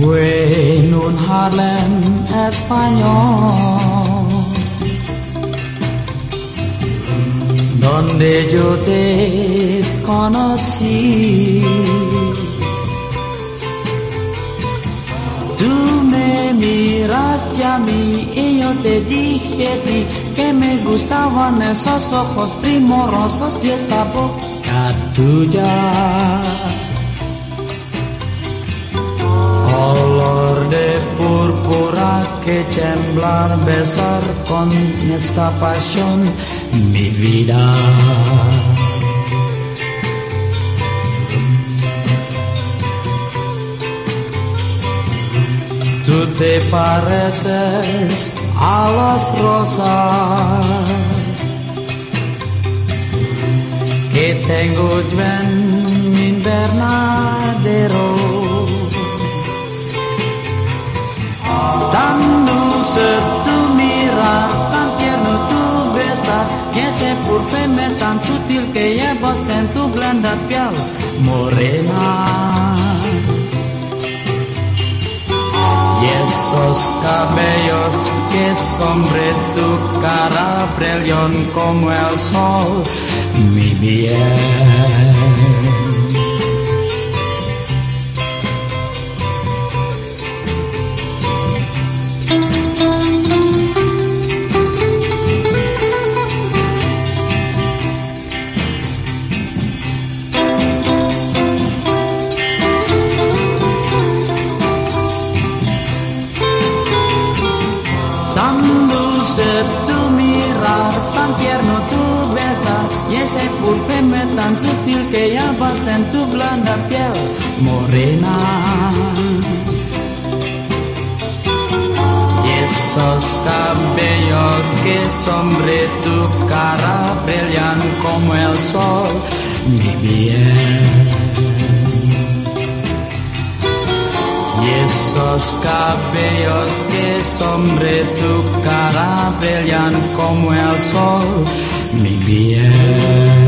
Fue en un Harlem español donde yo te conocí. Tú me miraste a mí y yo te dije ti que me gustaban esos ojos primorosos y esa boca tuya. Temblar, besar con esta pasión mi vida. Tú te pareces a las rosas que tengo yo en mi invernadero. Perfume tan sutil que llevas en tu blanda piel morena. Y esos cabellos que sobre tu cara brillan como el sol, mi bien. Dulce tu mirar, tan tierno tu besar y ese perfume tan sutil que llevas en tu blanda piel morena. Y esos cabellos que sobre tu cara brillan como el sol, mi bien. Esos cabellos que sobre tu cara brillan como el sol, mi bien.